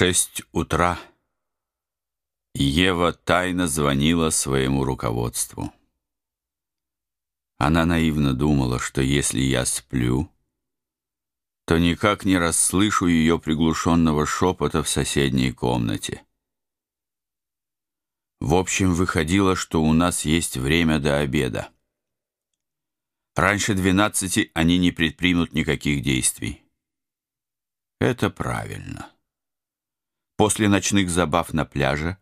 шесть утра Ева тайно звонила своему руководству. Она наивно думала, что если я сплю, то никак не расслышу ее приглушенного шепота в соседней комнате. В общем, выходило, что у нас есть время до обеда. Раньше двенадцати они не предпримут никаких действий. Это правильно. После ночных забав на пляже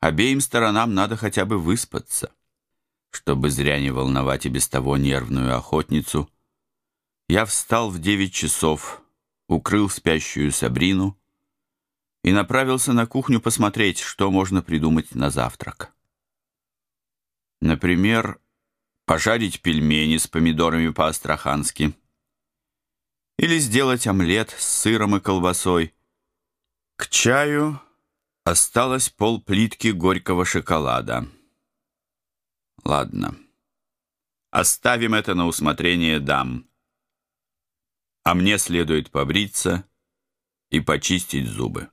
обеим сторонам надо хотя бы выспаться. Чтобы зря не волновать и без того нервную охотницу, я встал в девять часов, укрыл спящую Сабрину и направился на кухню посмотреть, что можно придумать на завтрак. Например, пожарить пельмени с помидорами по-астрахански или сделать омлет с сыром и колбасой. К чаю осталось полплитки горького шоколада. Ладно, оставим это на усмотрение дам. А мне следует побриться и почистить зубы.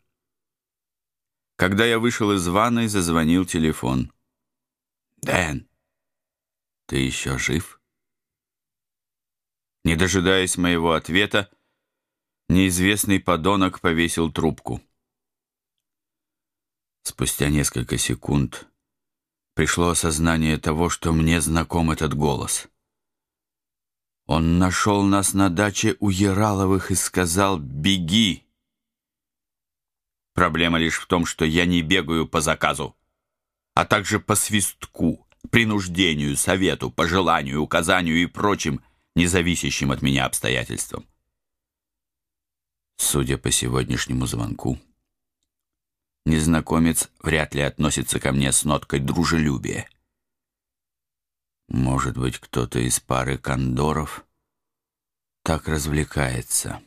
Когда я вышел из ванной, зазвонил телефон. «Дэн, ты еще жив?» Не дожидаясь моего ответа, неизвестный подонок повесил трубку. Спустя несколько секунд пришло осознание того, что мне знаком этот голос. Он нашел нас на даче у Яраловых и сказал «Беги!». Проблема лишь в том, что я не бегаю по заказу, а также по свистку, принуждению, совету, пожеланию, указанию и прочим – независящим от меня обстоятельствам. Судя по сегодняшнему звонку, незнакомец вряд ли относится ко мне с ноткой дружелюбия. Может быть, кто-то из пары кондоров так развлекается.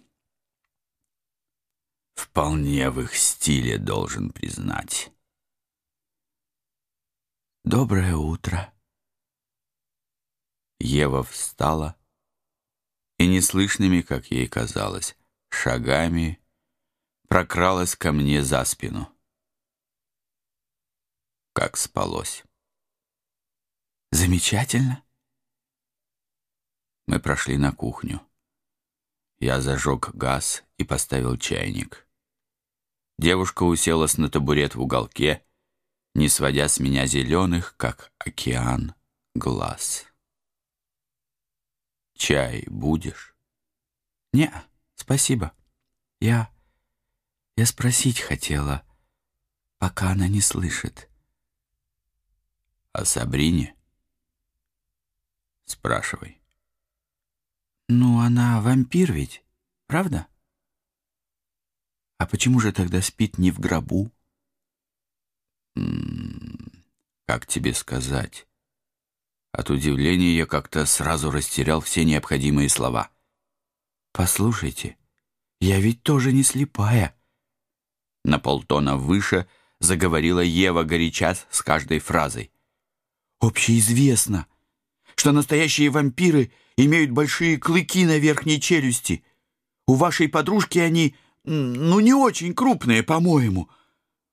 Вполне в их стиле, должен признать. «Доброе утро!» Ева встала и неслышными, как ей казалось, шагами прокралась ко мне за спину. Как спалось. «Замечательно!» Мы прошли на кухню. Я зажег газ и поставил чайник. Девушка уселась на табурет в уголке, не сводя с меня зеленых, как океан, глаз. Чай будешь? Не, спасибо. Я... Я спросить хотела, пока она не слышит. О Сабрине? Спрашивай. Ну, она вампир ведь, правда? А почему же тогда спит не в гробу? М -м -м, как тебе сказать? От удивления я как-то сразу растерял все необходимые слова. «Послушайте, я ведь тоже не слепая». На полтона выше заговорила Ева горячась с каждой фразой. «Общеизвестно, что настоящие вампиры имеют большие клыки на верхней челюсти. У вашей подружки они, ну, не очень крупные, по-моему».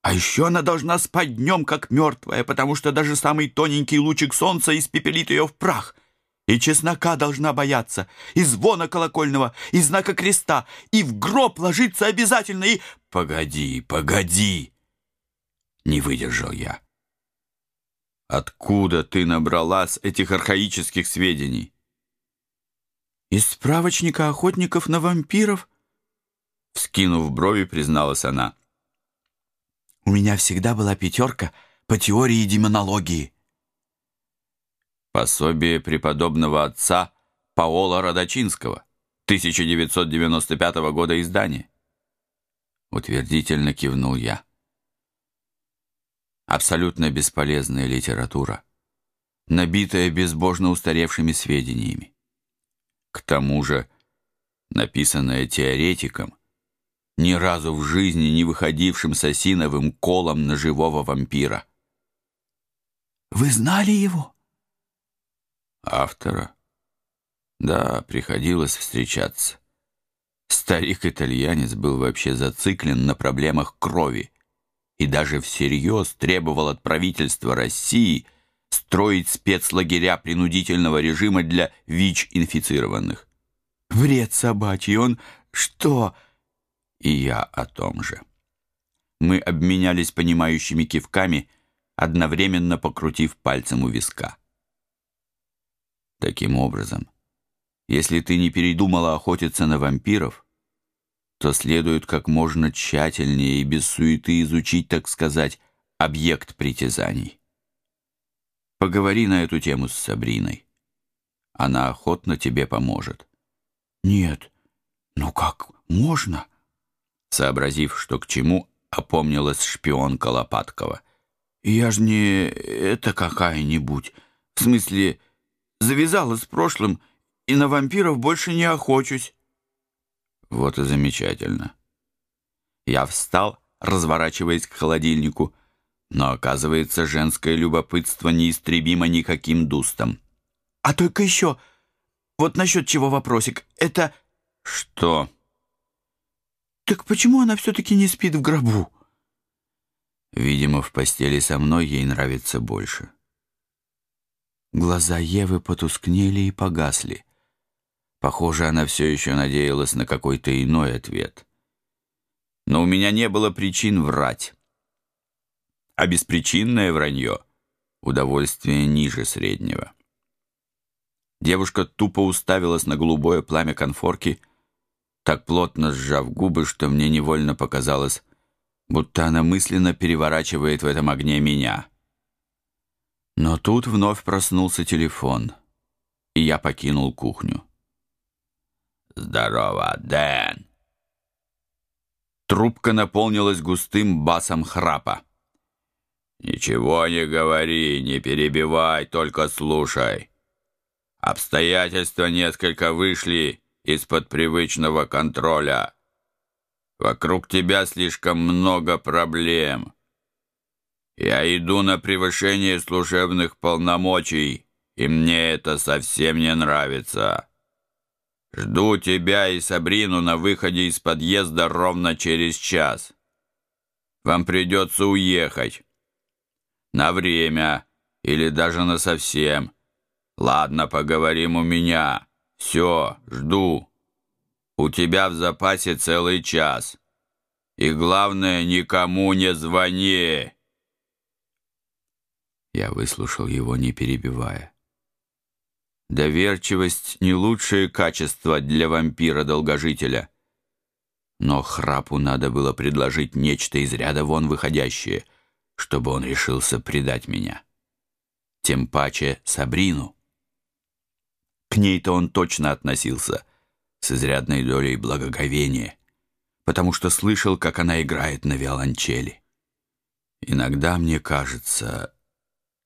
А еще она должна спать днем, как мертвая, потому что даже самый тоненький лучик солнца испепелит ее в прах. И чеснока должна бояться, и звона колокольного, и знака креста, и в гроб ложиться обязательно, и... Погоди, погоди! Не выдержал я. Откуда ты набралась этих архаических сведений? Из справочника охотников на вампиров? Вскинув брови, призналась она. У меня всегда была пятерка по теории демонологии. Пособие преподобного отца Паола Родочинского, 1995 года издания. Утвердительно кивнул я. Абсолютно бесполезная литература, набитая безбожно устаревшими сведениями. К тому же, написанная теоретиком, ни разу в жизни не выходившим с осиновым колом на живого вампира. «Вы знали его?» «Автора?» «Да, приходилось встречаться. Старик-итальянец был вообще зациклен на проблемах крови и даже всерьез требовал от правительства России строить спецлагеря принудительного режима для ВИЧ-инфицированных. Вред собачий, он что? И я о том же. Мы обменялись понимающими кивками, одновременно покрутив пальцем у виска. Таким образом, если ты не передумала охотиться на вампиров, то следует как можно тщательнее и без суеты изучить, так сказать, объект притязаний. Поговори на эту тему с Сабриной. Она охотно тебе поможет. Нет, ну как можно? Сообразив, что к чему, опомнилась шпионка Лопаткова. Я ж не это какая-нибудь. В смысле, завязала с прошлым и на вампиров больше не охочусь. Вот и замечательно. Я встал, разворачиваясь к холодильнику, но, оказывается, женское любопытство неистребимо никаким дустом. А только еще, вот насчет чего вопросик, это... Что? Так почему она все-таки не спит в гробу? Видимо, в постели со мной ей нравится больше. Глаза Евы потускнели и погасли. Похоже, она все еще надеялась на какой-то иной ответ. Но у меня не было причин врать. А беспричинное вранье — удовольствие ниже среднего. Девушка тупо уставилась на голубое пламя конфорки, так плотно сжав губы, что мне невольно показалось, будто она мысленно переворачивает в этом огне меня. Но тут вновь проснулся телефон, и я покинул кухню. «Здорово, Дэн!» Трубка наполнилась густым басом храпа. «Ничего не говори, не перебивай, только слушай. Обстоятельства несколько вышли из-под привычного контроля. Вокруг тебя слишком много проблем. Я иду на превышение служебных полномочий, и мне это совсем не нравится». Жду тебя и Сабрину на выходе из подъезда ровно через час. Вам придется уехать. На время или даже на совсем. Ладно, поговорим у меня. Все, жду. У тебя в запасе целый час. И главное, никому не звони. Я выслушал его, не перебивая. Доверчивость — не лучшее качество для вампира-долгожителя. Но храпу надо было предложить нечто из ряда вон выходящее, чтобы он решился предать меня. Тем паче Сабрину. К ней-то он точно относился с изрядной долей благоговения, потому что слышал, как она играет на виолончели. Иногда мне кажется,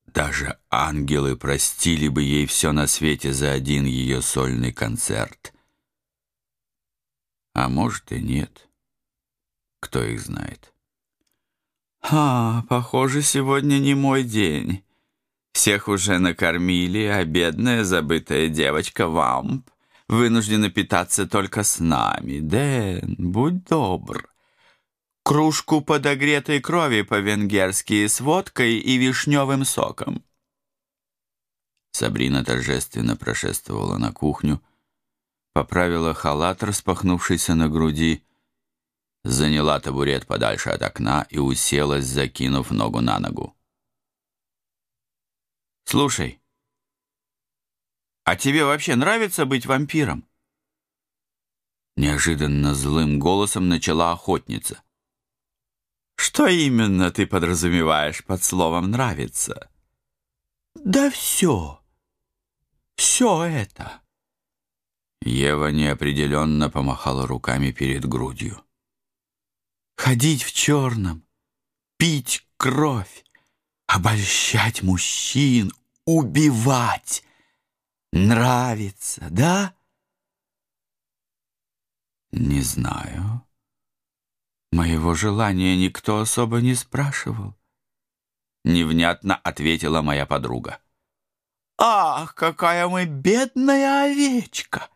даже ангелы простили бы ей все на свете за один ее сольный концерт. А может и нет. Кто их знает. «А, похоже, сегодня не мой день. Всех уже накормили, а бедная забытая девочка Вамп вынуждена питаться только с нами. Дэн, будь добр» кружку подогретой крови по-венгерски с водкой и вишневым соком. Сабрина торжественно прошествовала на кухню, поправила халат, распахнувшийся на груди, заняла табурет подальше от окна и уселась, закинув ногу на ногу. «Слушай, а тебе вообще нравится быть вампиром?» Неожиданно злым голосом начала охотница. Что именно ты подразумеваешь под словом «нравится»? Да все. Все это. Ева неопределенно помахала руками перед грудью. Ходить в черном, пить кровь, обольщать мужчин, убивать. Нравится, да? Не знаю. Моего желания никто особо не спрашивал. Невнятно ответила моя подруга. «Ах, какая мы бедная овечка!»